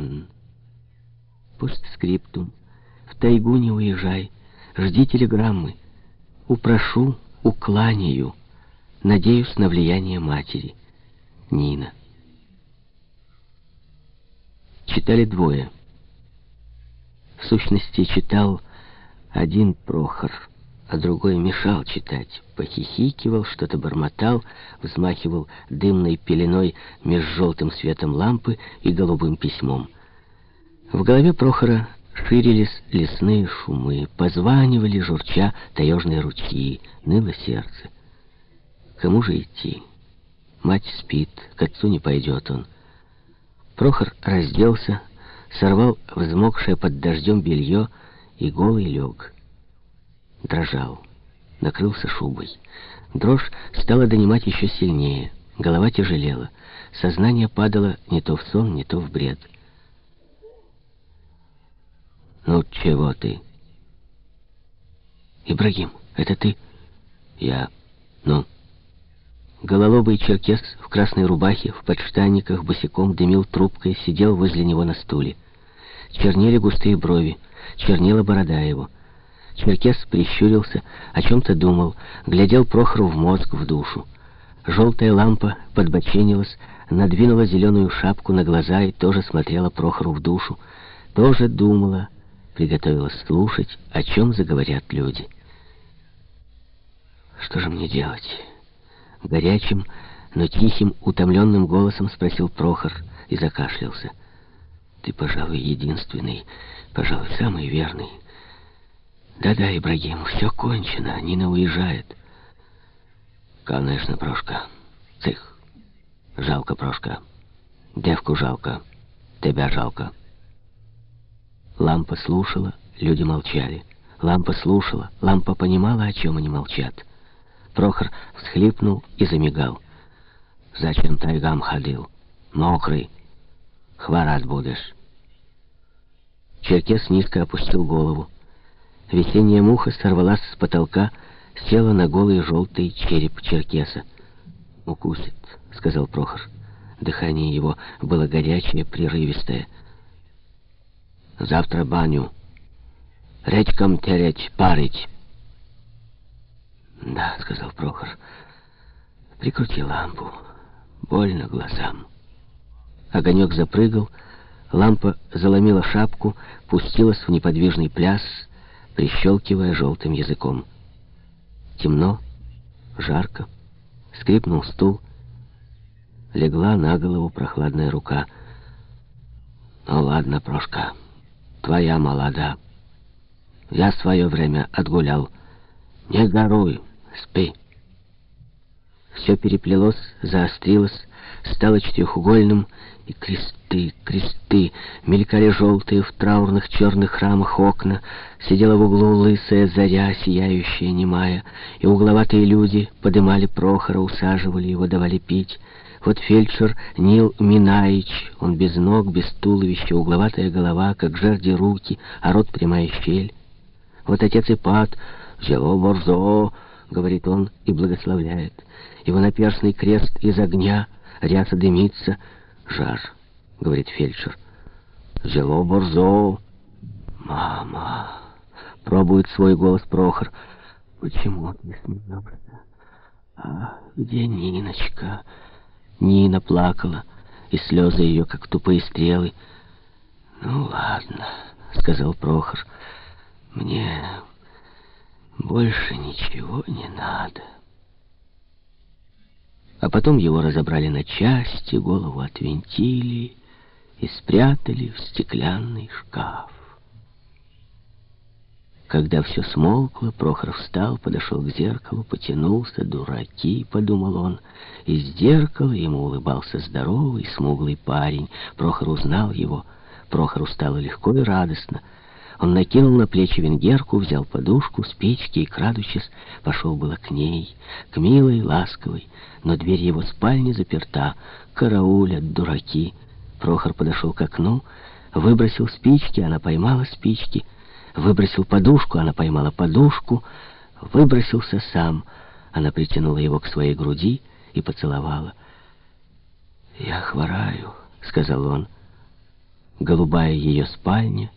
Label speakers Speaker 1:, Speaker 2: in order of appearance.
Speaker 1: Н. Постскриптум. В тайгу не уезжай. Жди телеграммы. Упрошу, укланяю. Надеюсь на влияние матери. Нина. Читали двое. В сущности, читал один Прохор, а другой мешал читать. Похихикивал, что-то бормотал, взмахивал дымной пеленой меж желтым светом лампы и голубым письмом. В голове Прохора ширились лесные шумы, позванивали, журча, таежные ручьи, ныло сердце. Кому же идти? Мать спит, к отцу не пойдет он. Прохор разделся, сорвал взмокшее под дождем белье и голый лег. Дрожал, накрылся шубой. Дрожь стала донимать еще сильнее, голова тяжелела, сознание падало не то в сон, не то в бред. «Ну, чего ты?» «Ибрагим, это ты?» «Я. Ну?» Гололобый черкес в красной рубахе, в подштанниках, босиком дымил трубкой, сидел возле него на стуле. Чернели густые брови, чернела борода его. Черкес прищурился, о чем-то думал, глядел Прохору в мозг, в душу. Желтая лампа подбоченилась, надвинула зеленую шапку на глаза и тоже смотрела Прохору в душу. Тоже думала, приготовилась слушать, о чем заговорят люди. «Что же мне делать?» Горячим, но тихим, утомленным голосом спросил Прохор и закашлялся. «Ты, пожалуй, единственный, пожалуй, самый верный». «Да-да, Ибрагим, все кончено, Нина уезжает». «Конечно, Прошка. Цих. Жалко, Прошка. Девку жалко. Тебя жалко». Лампа слушала, люди молчали. Лампа слушала, лампа понимала, о чем они молчат. Прохор всхлипнул и замигал. «Зачем тайгам ходил? Мокрый. Хворать будешь». Черкес низко опустил голову. Весенняя муха сорвалась с потолка, села на голый желтый череп черкеса. «Укусит», — сказал Прохор. Дыхание его было горячее, прерывистое. «Завтра баню. Редьком тереть, парить». «Да», — сказал Прохор. «Прикрути лампу. Больно глазам». Огонек запрыгал, лампа заломила шапку, пустилась в неподвижный пляс, прищелкивая желтым языком. Темно, жарко, скрипнул стул, легла на голову прохладная рука. «Ну ладно, Прошка, твоя молода. Я свое время отгулял. Не горуй». Спи. Все переплелось, заострилось, стало четырехугольным, и кресты, кресты, мелькали желтые в траурных черных рамах окна, сидела в углу лысая заря, сияющая, немая, и угловатые люди подымали Прохора, усаживали его, давали пить. Вот фельдшер Нил Минаич, он без ног, без туловища, угловатая голова, как жерди руки, а рот прямая щель. Вот отец Ипат, взяло борзо, — говорит он и благословляет. Его наперстный крест из огня, ряса дымится. Жар, — говорит фельдшер. Зело борзо. Мама, — пробует свой голос Прохор. Почему ты смеешься? А где Ниночка? Нина плакала, и слезы ее, как тупые стрелы. «Ну ладно», — сказал Прохор, — «мне больше ничего не надо. А потом его разобрали на части, голову отвинтили и спрятали в стеклянный шкаф. Когда все смолкло, Прохор встал, подошел к зеркалу, потянулся, дураки, подумал он. Из зеркала ему улыбался здоровый, смуглый парень. Прохор узнал его. Прохору стало легко и радостно. Он накинул на плечи венгерку, взял подушку, спички и, крадучись, пошел было к ней, к милой, ласковой, но дверь его спальни заперта, караулят, дураки. Прохор подошел к окну, выбросил спички, она поймала спички, выбросил подушку, она поймала подушку, выбросился сам, она притянула его к своей груди и поцеловала. «Я хвораю», — сказал он. голубая ее спальня,